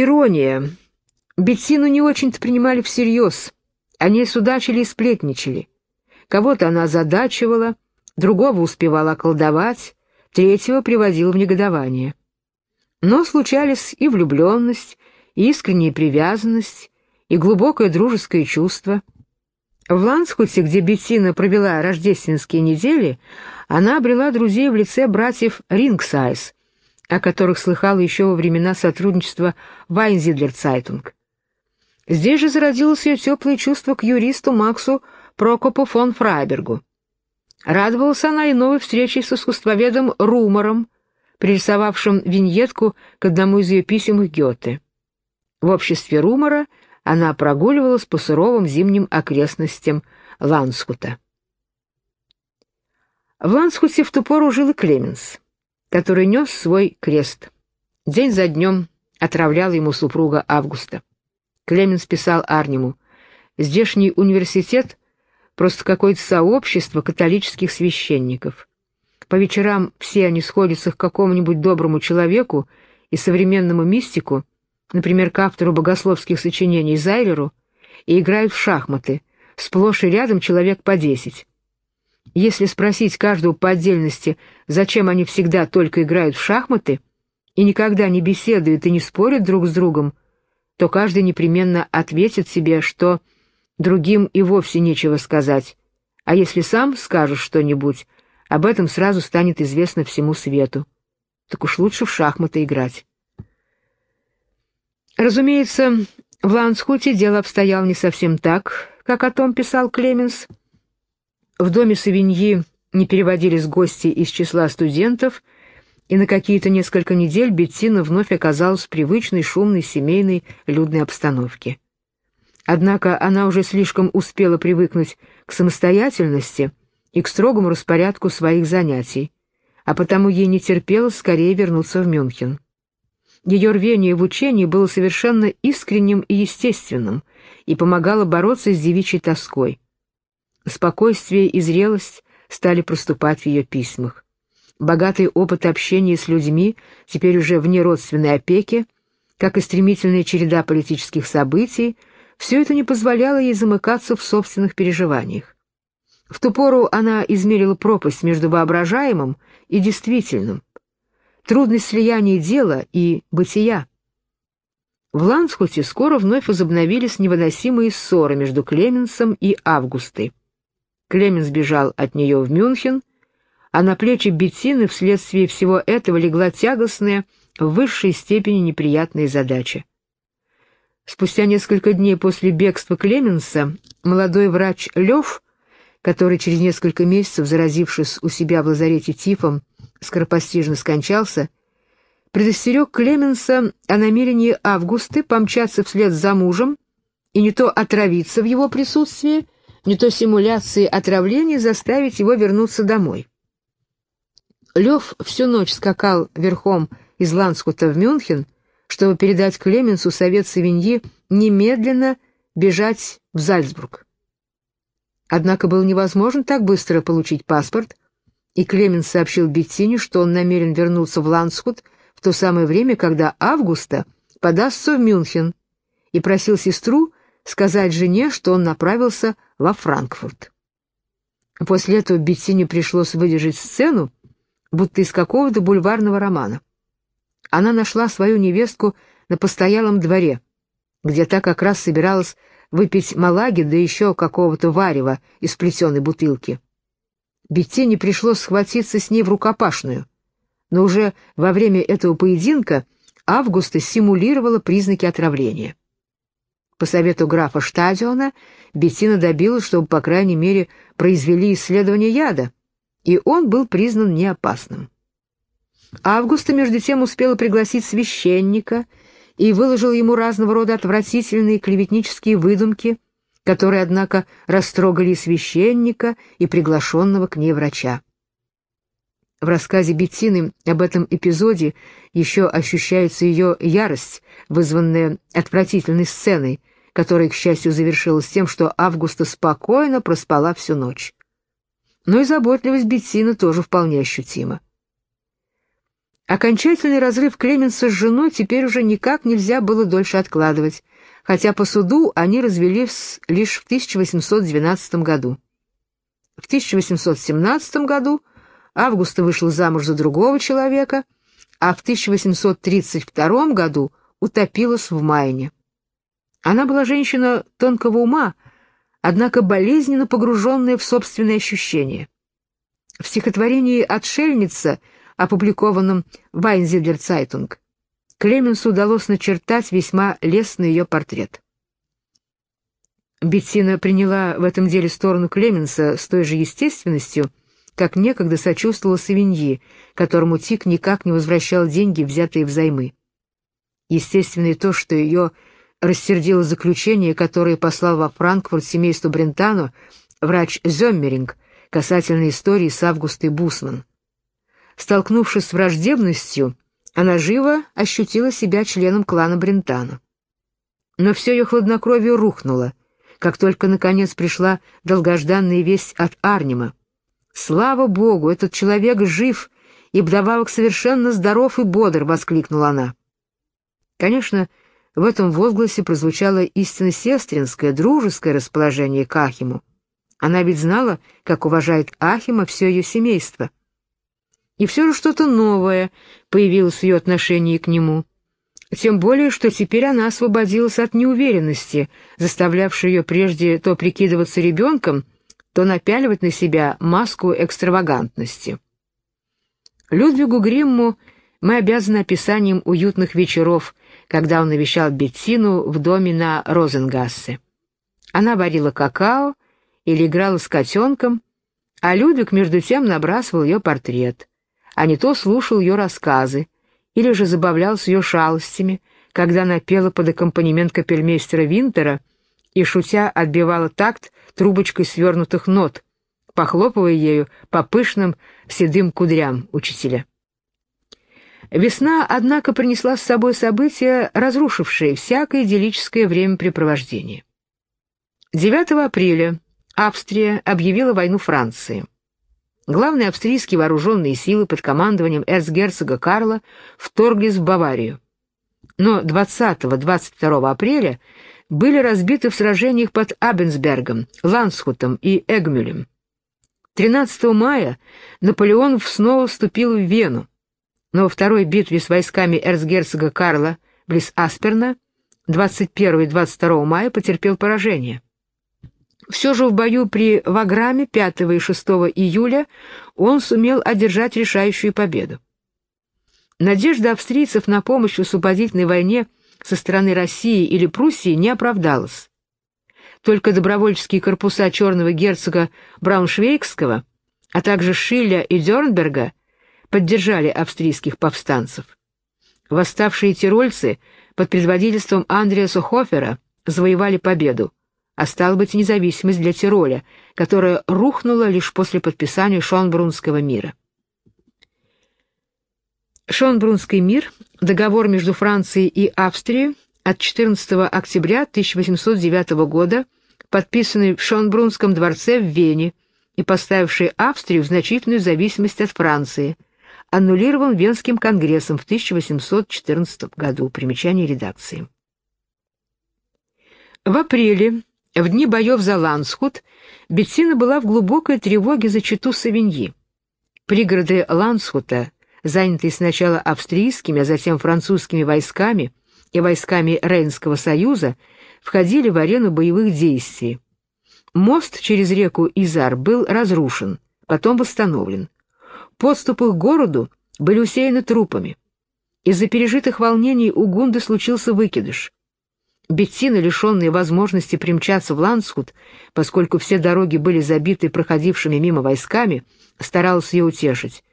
Ирония. Беттину не очень-то принимали всерьез. Они судачили и сплетничали. Кого-то она задачивала, другого успевала колдовать, третьего приводила в негодование. Но случались и влюбленность, и искренняя привязанность, и глубокое дружеское чувство. В Ланскуте, где Беттина провела рождественские недели, она обрела друзей в лице братьев Рингсайз, о которых слыхала еще во времена сотрудничества в Айнзидлер Цайтунг. Здесь же зародилось ее теплое чувство к юристу Максу Прокопу фон Фрайбергу. Радовалась она и новой встрече с искусствоведом Румором, пририсовавшим виньетку к одному из ее писем Гёте. В обществе Румора она прогуливалась по суровым зимним окрестностям Ландсхута. В Ланскуте в ту пору жил и Клеменс, который нес свой крест. День за днем отравляла ему супруга Августа. Клеменс писал Арнему, «Здешний университет — просто какое-то сообщество католических священников. По вечерам все они сходятся к какому-нибудь доброму человеку и современному мистику, например, к автору богословских сочинений Зайлеру, и играют в шахматы, сплошь и рядом человек по десять. Если спросить каждого по отдельности, зачем они всегда только играют в шахматы и никогда не беседуют и не спорят друг с другом, то каждый непременно ответит себе, что другим и вовсе нечего сказать, а если сам скажешь что-нибудь, об этом сразу станет известно всему свету. Так уж лучше в шахматы играть. Разумеется, в Лансхуте дело обстояло не совсем так, как о том писал Клеменс. В доме Савиньи не переводились гости из числа студентов — и на какие-то несколько недель Беттина вновь оказалась в привычной, шумной, семейной, людной обстановке. Однако она уже слишком успела привыкнуть к самостоятельности и к строгому распорядку своих занятий, а потому ей не терпелось скорее вернуться в Мюнхен. Ее рвение в учении было совершенно искренним и естественным и помогало бороться с девичьей тоской. Спокойствие и зрелость стали проступать в ее письмах богатый опыт общения с людьми, теперь уже вне родственной опеки, как и стремительная череда политических событий, все это не позволяло ей замыкаться в собственных переживаниях. В ту пору она измерила пропасть между воображаемым и действительным, трудность слияния дела и бытия. В Ланскуте скоро вновь возобновились невыносимые ссоры между Клеменсом и Августой. Клеменс бежал от нее в Мюнхен, а на плечи Беттины вследствие всего этого легла тягостная, в высшей степени неприятная задача. Спустя несколько дней после бегства Клеменса молодой врач Лев, который через несколько месяцев, заразившись у себя в лазарете тифом, скоропостижно скончался, предостерег Клеменса о намерении Августы помчаться вслед за мужем и не то отравиться в его присутствии, не то симуляцией отравления заставить его вернуться домой. Лев всю ночь скакал верхом из Ланскута в Мюнхен, чтобы передать Клеменсу совет Савиньи немедленно бежать в Зальцбург. Однако было невозможно так быстро получить паспорт, и Клеменс сообщил Беттине, что он намерен вернуться в Ланскут в то самое время, когда Августа подастся в Мюнхен, и просил сестру сказать жене, что он направился во Франкфурт. После этого Беттине пришлось выдержать сцену, будто из какого-то бульварного романа. Она нашла свою невестку на постоялом дворе, где та как раз собиралась выпить малаги, да еще какого-то варева из плетеной бутылки. Беттине пришлось схватиться с ней в рукопашную, но уже во время этого поединка Августа симулировала признаки отравления. По совету графа Штадиона Беттина добилась, чтобы, по крайней мере, произвели исследование яда — и он был признан неопасным. Августа, между тем, успела пригласить священника и выложил ему разного рода отвратительные клеветнические выдумки, которые, однако, растрогали и священника, и приглашенного к ней врача. В рассказе Беттины об этом эпизоде еще ощущается ее ярость, вызванная отвратительной сценой, которая, к счастью, завершилась тем, что Августа спокойно проспала всю ночь но и заботливость Беттины тоже вполне ощутима. Окончательный разрыв Клеменса с женой теперь уже никак нельзя было дольше откладывать, хотя по суду они развелись лишь в 1812 году. В 1817 году Августа вышла замуж за другого человека, а в 1832 году утопилась в Майне. Она была женщина тонкого ума, однако болезненно погруженная в собственные ощущения. В стихотворении «Отшельница», опубликованном в Айнзидлер Цайтунг, Клеменсу удалось начертать весьма лестный ее портрет. Беттина приняла в этом деле сторону Клеменса с той же естественностью, как некогда сочувствовала Савиньи, которому Тик никак не возвращал деньги, взятые взаймы. Естественно и то, что ее рассердило заключение, которое послал во Франкфурт семейству Брентано врач Зёммеринг касательно истории с Августой Бусман. Столкнувшись с враждебностью, она живо ощутила себя членом клана Брентано. Но все ее хладнокровие рухнуло, как только, наконец, пришла долгожданная весть от Арнима. «Слава Богу, этот человек жив и вдобавок совершенно здоров и бодр!» — воскликнула она. Конечно, в этом возгласе прозвучало истинно сестринское, дружеское расположение к Ахиму. Она ведь знала, как уважает Ахима все ее семейство. И все же что-то новое появилось в ее отношении к нему. Тем более, что теперь она освободилась от неуверенности, заставлявшей ее прежде то прикидываться ребенком, то напяливать на себя маску экстравагантности. Людвигу Гримму мы обязаны описанием уютных вечеров, когда он навещал Беттину в доме на Розенгассе. Она варила какао или играла с котенком, а Людвиг между тем набрасывал ее портрет, а не то слушал ее рассказы, или же забавлялся ее шалостями, когда она пела под аккомпанемент капельмейстера Винтера и, шутя, отбивала такт трубочкой свернутых нот, похлопывая ею по пышным седым кудрям учителя. Весна, однако, принесла с собой события, разрушившие всякое идиллическое времяпрепровождение. 9 апреля Австрия объявила войну Франции главные австрийские вооруженные силы под командованием эрцгерцога Карла вторглись в Баварию. Но 20-22 апреля были разбиты в сражениях под Абенсбергом, Лансхутом и Эгмюлем. 13 мая Наполеон снова вступил в Вену, но во второй битве с войсками эрцгерцога Карла близ Асперна 21 и 22 мая потерпел поражение. Все же в бою при Ваграме 5 и 6 июля он сумел одержать решающую победу. Надежда австрийцев на помощь в освободительной войне со стороны России или Пруссии не оправдалась. Только добровольческие корпуса черного герцога Брауншвейгского, а также Шилля и Дернберга поддержали австрийских повстанцев. Восставшие тирольцы под предводительством Андреаса Хофера завоевали победу а стало быть независимость для Тироля, которая рухнула лишь после подписания Шонбрунского мира. Шонбрунский мир – договор между Францией и Австрией от 14 октября 1809 года, подписанный в Шонбрунском дворце в Вене и поставивший Австрию в значительную зависимость от Франции, аннулирован Венским конгрессом в 1814 году. Примечание редакции. В апреле в дни боев за Ланскут Беттина была в глубокой тревоге за читу Савиньи. Пригороды Ланскута, занятые сначала австрийскими, а затем французскими войсками и войсками Рейнского союза, входили в арену боевых действий. Мост через реку Изар был разрушен, потом восстановлен. Подступы к городу были усеяны трупами. Из-за пережитых волнений у Гунды случился выкидыш. Беттина, лишенная возможности примчаться в Ланскут, поскольку все дороги были забиты проходившими мимо войсками, старалась ее утешить.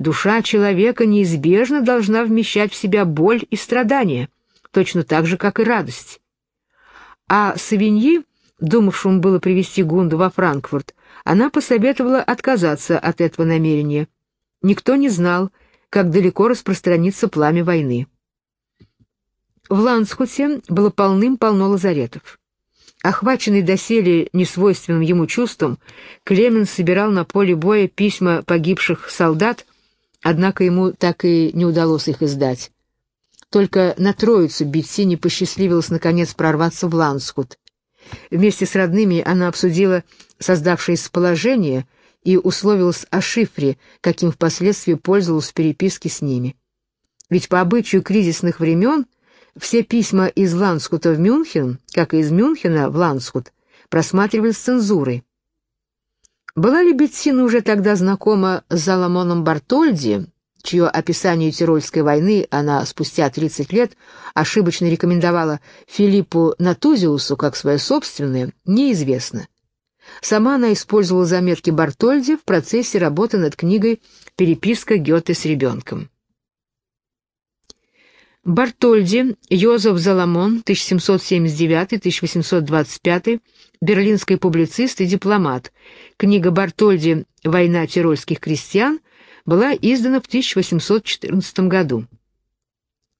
Душа человека неизбежно должна вмещать в себя боль и страдания, точно так же, как и радость. А Савиньи, думавшему было привести Гунду во Франкфурт, она посоветовала отказаться от этого намерения. Никто не знал, как далеко распространится пламя войны. В Ланскуте было полным-полно лазаретов. Охваченный доселе несвойственным ему чувством, Клемен собирал на поле боя письма погибших солдат однако ему так и не удалось их издать. Только на Троицу Бетси не посчастливилось наконец прорваться в Ланскут. Вместе с родными она обсудила создавшееся положение и условилась о шифре, каким впоследствии пользовалась в переписке с ними. Ведь по обычаю кризисных времен все письма из Ланскута в Мюнхен, как и из Мюнхена в Ланскут, просматривались цензурой. Была ли Беттина уже тогда знакома с Заламоном Бартольди, чье описание Тирольской войны она спустя 30 лет ошибочно рекомендовала Филиппу Натузиусу как свое собственное, неизвестно. Сама она использовала заметки Бартольди в процессе работы над книгой «Переписка Гёте с ребенком». Бартольди, Йозеф Заламон, 1779-1825, берлинский публицист и дипломат. Книга Бартольди «Война тирольских крестьян» была издана в 1814 году.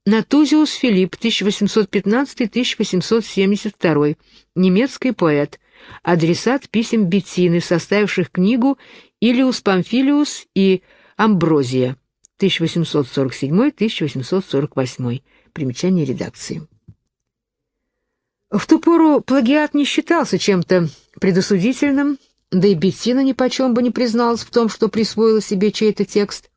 Натузиус Филипп, 1815-1872, немецкий поэт, адресат писем Беттины, составивших книгу «Илиус Памфилиус» и «Амброзия», 1847-1848, примечание редакции. В ту пору плагиат не считался чем-то предосудительным, да и Беттина нипочем бы не призналась в том, что присвоила себе чей-то текст.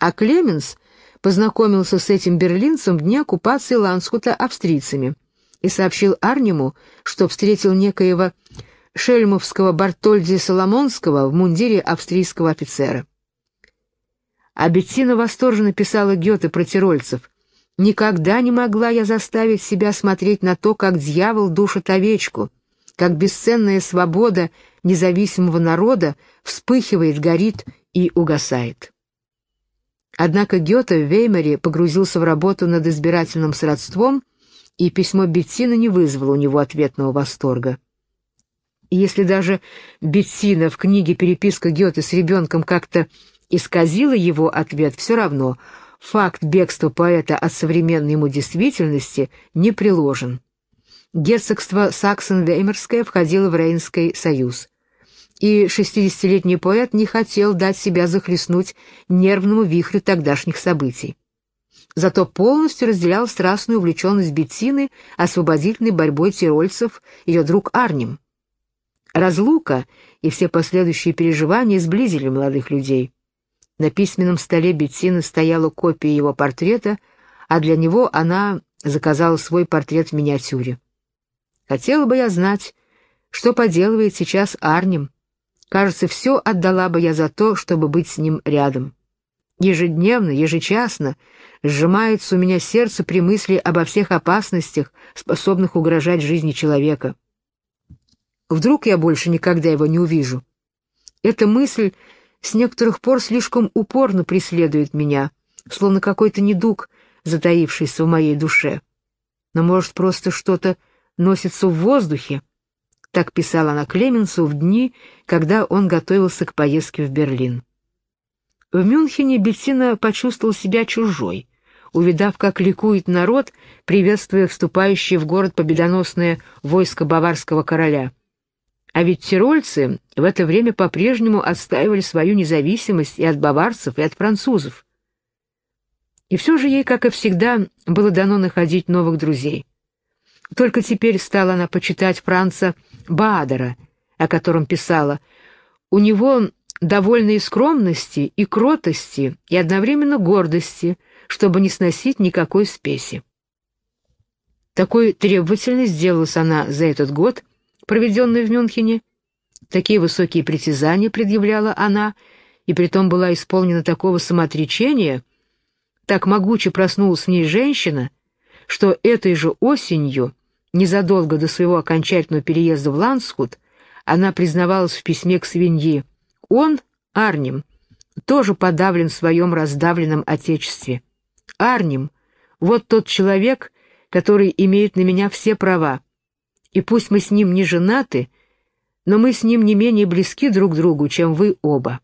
А Клеменс познакомился с этим берлинцем в дни оккупации Ланскута австрийцами и сообщил Арнему, что встретил некоего шельмовского Бартольди Соломонского в мундире австрийского офицера. А Беттина восторженно писала Гёте про тирольцев. «Никогда не могла я заставить себя смотреть на то, как дьявол душит овечку, как бесценная свобода независимого народа вспыхивает, горит и угасает». Однако Гёте в Веймаре погрузился в работу над избирательным сродством, и письмо Беттина не вызвало у него ответного восторга. Если даже Беттина в книге «Переписка Гёте с ребенком» как-то исказила его ответ, все равно факт бегства поэта от современной ему действительности не приложен. Герцогство Саксон-Веймерское входило в Рейнский союз. И шестидесятилетний поэт не хотел дать себя захлестнуть нервному вихрю тогдашних событий. Зато полностью разделял страстную увлеченность Беттины освободительной борьбой тирольцев ее друг Арнем. Разлука и все последующие переживания сблизили молодых людей. На письменном столе Беттины стояла копия его портрета, а для него она заказала свой портрет в миниатюре. Хотела бы я знать, что поделывает сейчас Арнем. Кажется, все отдала бы я за то, чтобы быть с ним рядом. Ежедневно, ежечасно сжимается у меня сердце при мысли обо всех опасностях, способных угрожать жизни человека. Вдруг я больше никогда его не увижу. Эта мысль с некоторых пор слишком упорно преследует меня, словно какой-то недуг, затаившийся в моей душе. Но, может, просто что-то носится в воздухе? Так писала она Клеменсу в дни, когда он готовился к поездке в Берлин. В Мюнхене Беттина почувствовал себя чужой, увидав, как ликует народ, приветствуя вступающее в город победоносное войско баварского короля — а ведь тирольцы в это время по-прежнему отстаивали свою независимость и от баварцев, и от французов. И все же ей, как и всегда, было дано находить новых друзей. Только теперь стала она почитать Франца Баадера, о котором писала. У него довольно и скромности, и кротости, и одновременно гордости, чтобы не сносить никакой спеси. Такой требовательной сделалась она за этот год, проведенной в Мюнхене. Такие высокие притязания предъявляла она, и притом была исполнена такого самоотречения, так могуче проснулась в ней женщина, что этой же осенью, незадолго до своего окончательного переезда в Ланскут, она признавалась в письме к свиньи. Он, Арнем, тоже подавлен в своем раздавленном отечестве. Арнем — вот тот человек, который имеет на меня все права, и пусть мы с ним не женаты, но мы с ним не менее близки друг другу, чем вы оба.